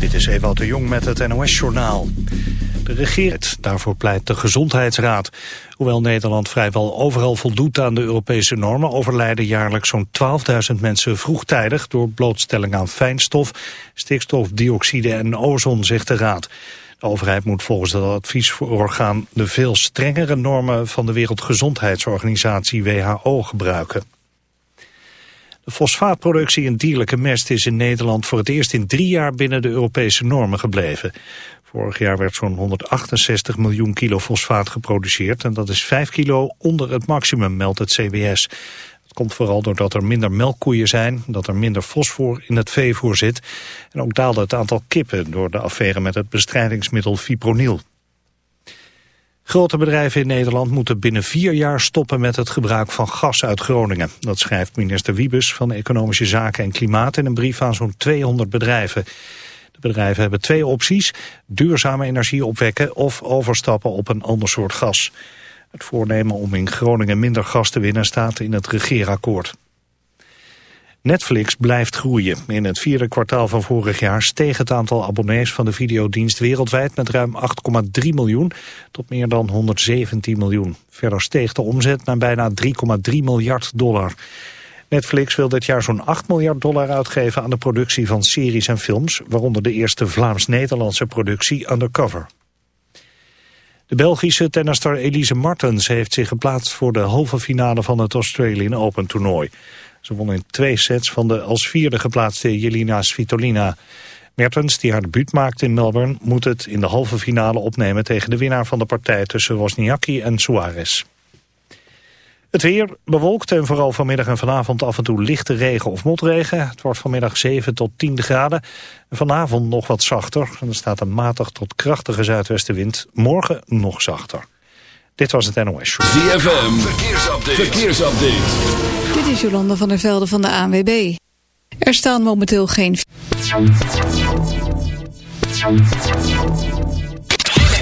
Dit is Ewout de Jong met het NOS-journaal. De regering daarvoor pleit de Gezondheidsraad. Hoewel Nederland vrijwel overal voldoet aan de Europese normen... overlijden jaarlijks zo'n 12.000 mensen vroegtijdig... door blootstelling aan fijnstof, stikstofdioxide en ozon, zegt de raad. De overheid moet volgens het adviesorgaan de veel strengere normen... van de Wereldgezondheidsorganisatie WHO gebruiken. De fosfaatproductie in dierlijke mest is in Nederland voor het eerst in drie jaar binnen de Europese normen gebleven. Vorig jaar werd zo'n 168 miljoen kilo fosfaat geproduceerd en dat is 5 kilo onder het maximum, meldt het CBS. Het komt vooral doordat er minder melkkoeien zijn, dat er minder fosfor in het veevoer zit en ook daalde het aantal kippen door de affaire met het bestrijdingsmiddel fipronil. Grote bedrijven in Nederland moeten binnen vier jaar stoppen met het gebruik van gas uit Groningen. Dat schrijft minister Wiebes van Economische Zaken en Klimaat in een brief aan zo'n 200 bedrijven. De bedrijven hebben twee opties, duurzame energie opwekken of overstappen op een ander soort gas. Het voornemen om in Groningen minder gas te winnen staat in het regeerakkoord. Netflix blijft groeien. In het vierde kwartaal van vorig jaar steeg het aantal abonnees van de videodienst wereldwijd met ruim 8,3 miljoen tot meer dan 117 miljoen. Verder steeg de omzet naar bijna 3,3 miljard dollar. Netflix wil dit jaar zo'n 8 miljard dollar uitgeven aan de productie van series en films, waaronder de eerste Vlaams-Nederlandse productie Undercover. De Belgische tennister Elise Martens heeft zich geplaatst voor de halve finale van het Australian Open toernooi. Ze won in twee sets van de als vierde geplaatste Jelina Svitolina. Mertens, die haar debuut maakte in Melbourne, moet het in de halve finale opnemen tegen de winnaar van de partij tussen Wozniacki en Suarez. Het weer bewolkt en vooral vanmiddag en vanavond af en toe lichte regen of motregen. Het wordt vanmiddag 7 tot 10 graden. En vanavond nog wat zachter. Er staat een matig tot krachtige zuidwestenwind. Morgen nog zachter. Dit was het NOS Show. ZFM, verkeersupdate. verkeersupdate. Dit is Jolanda van der Velde van de ANWB. Er staan momenteel geen...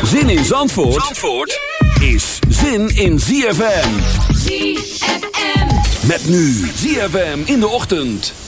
Zin in Zandvoort, Zandvoort is zin in ZFM. ZFM. Met nu ZFM in de ochtend.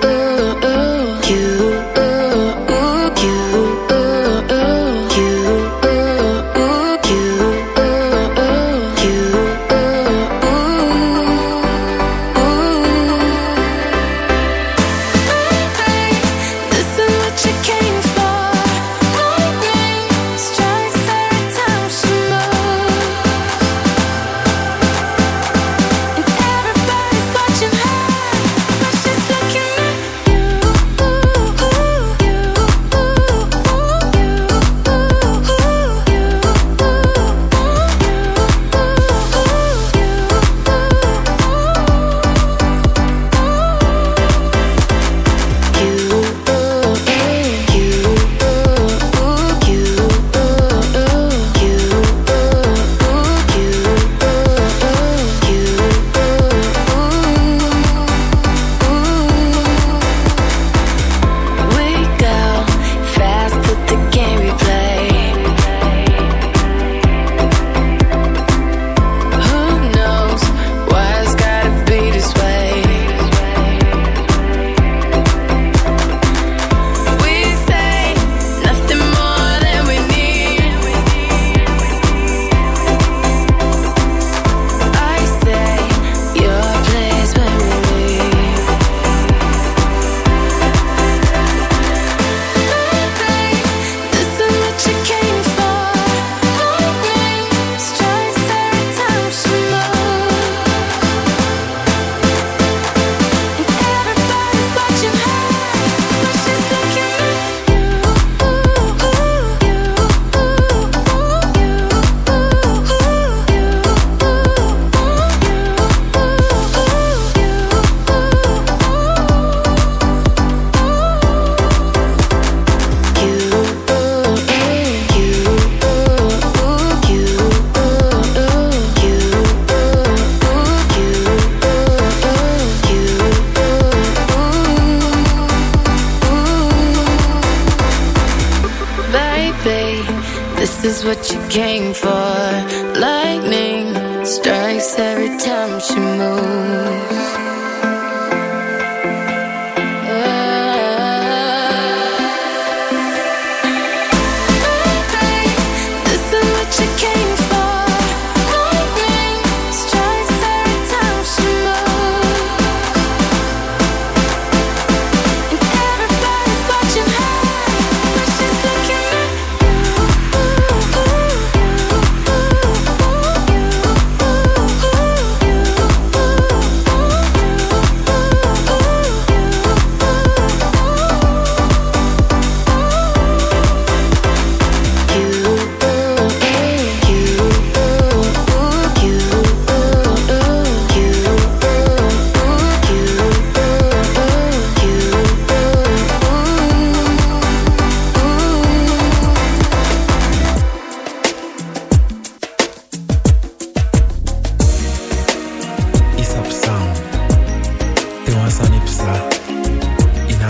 Enough in a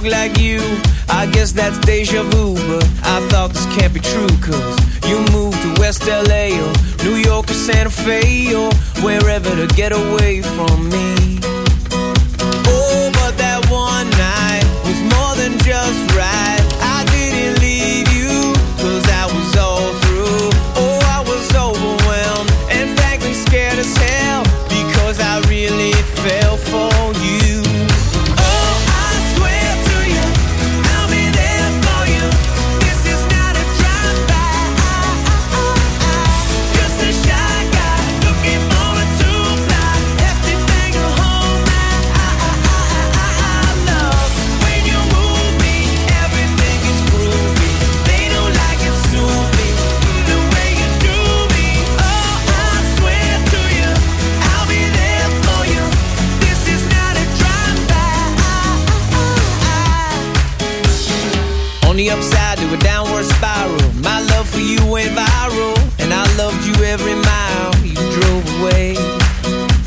Looked like you. I guess that's deja vu But I thought this can't be true Cause you moved to West LA Or New York or Santa Fe Or wherever to get away from me. Oh, but that one night Was more than just right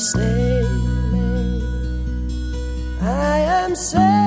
sailing. I am sailing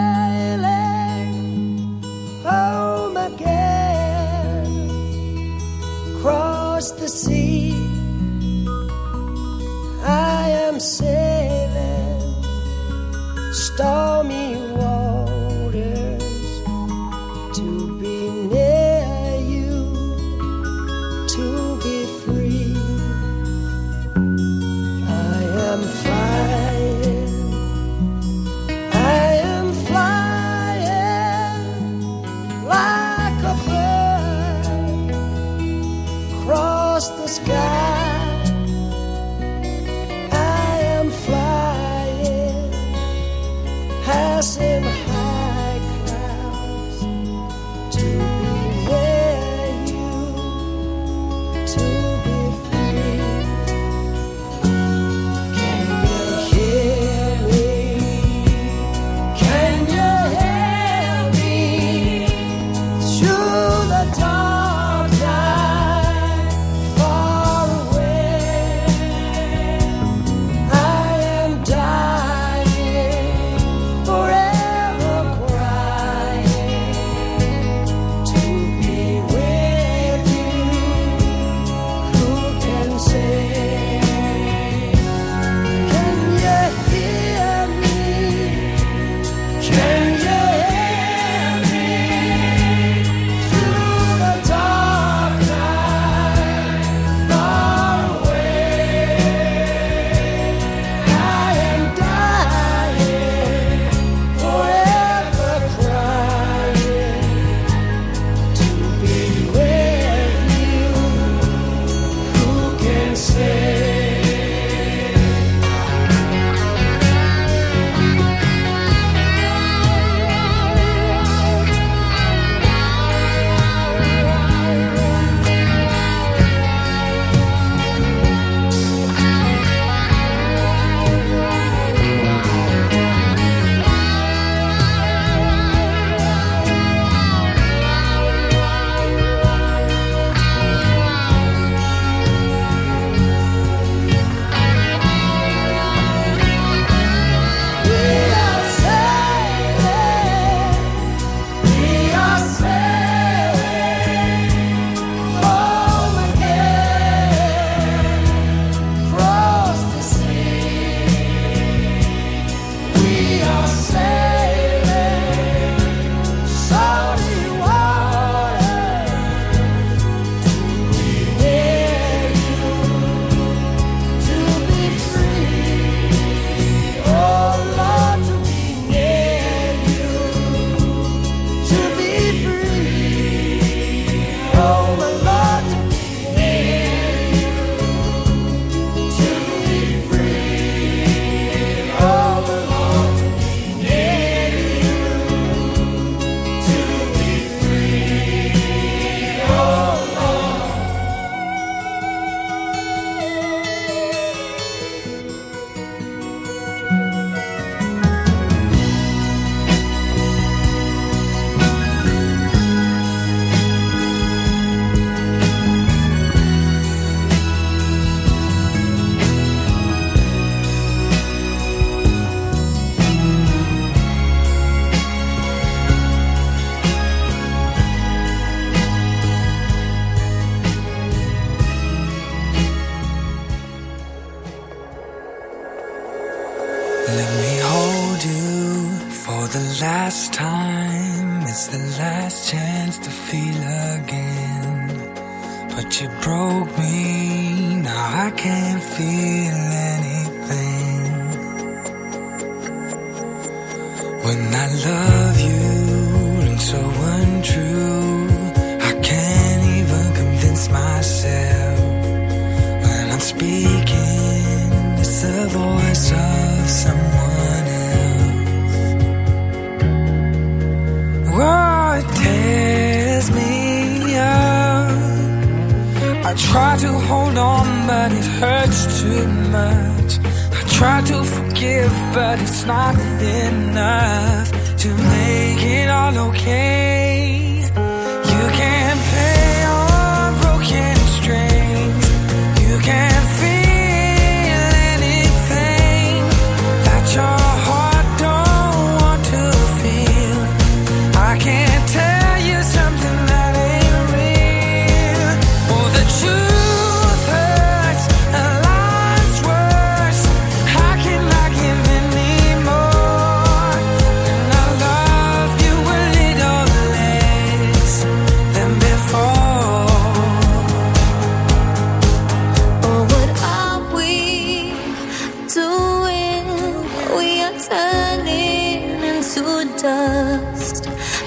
to dust,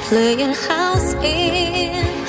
playing house in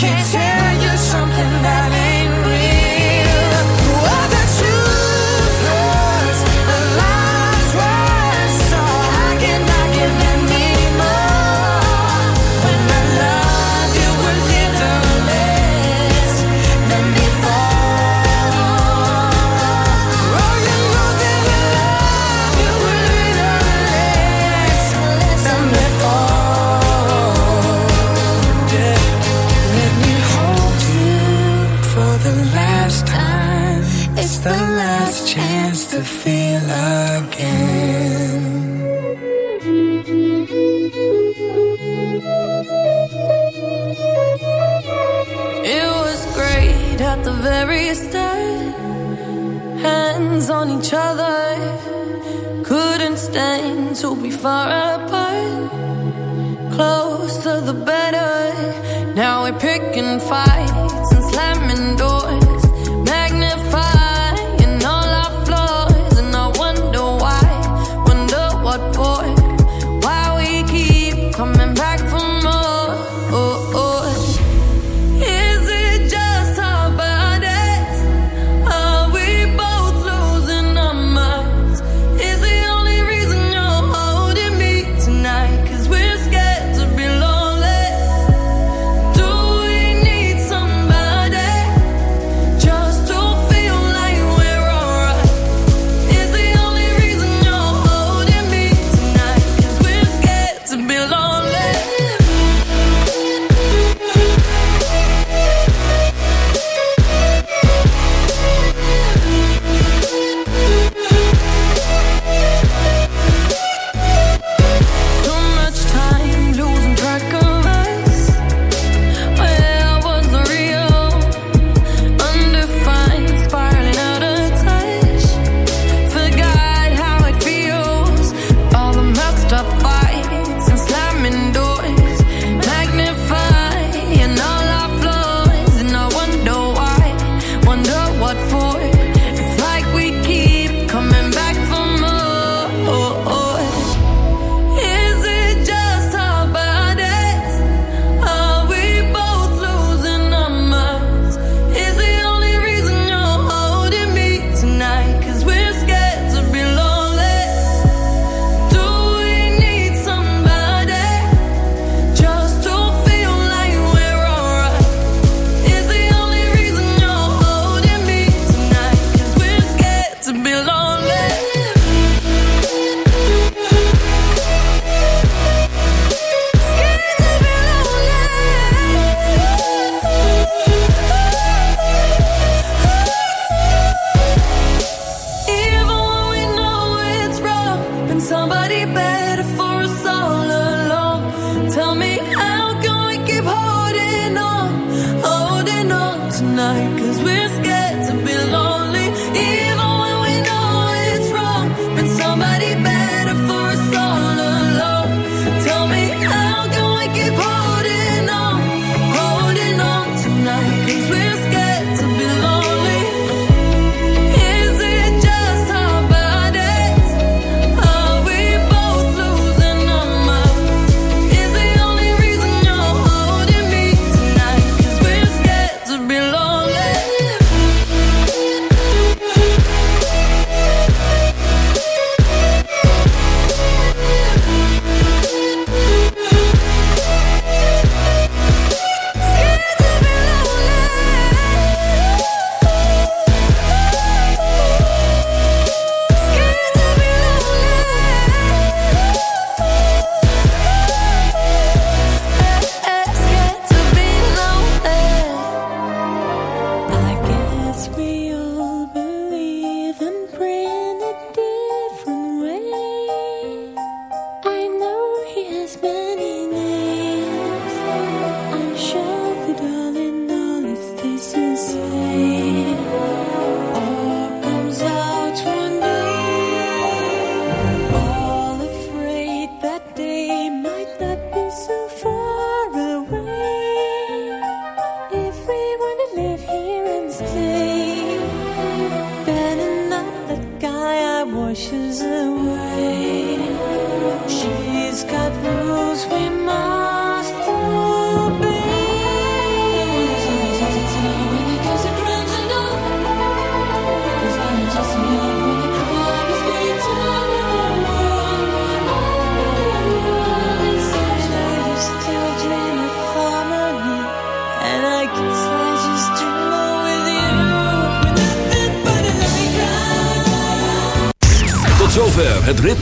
Can't tell you something that to feel again. It was great at the very start, hands on each other. Couldn't stand to be far apart. Closer the better. Now we're picking fights.